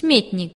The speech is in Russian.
сметник.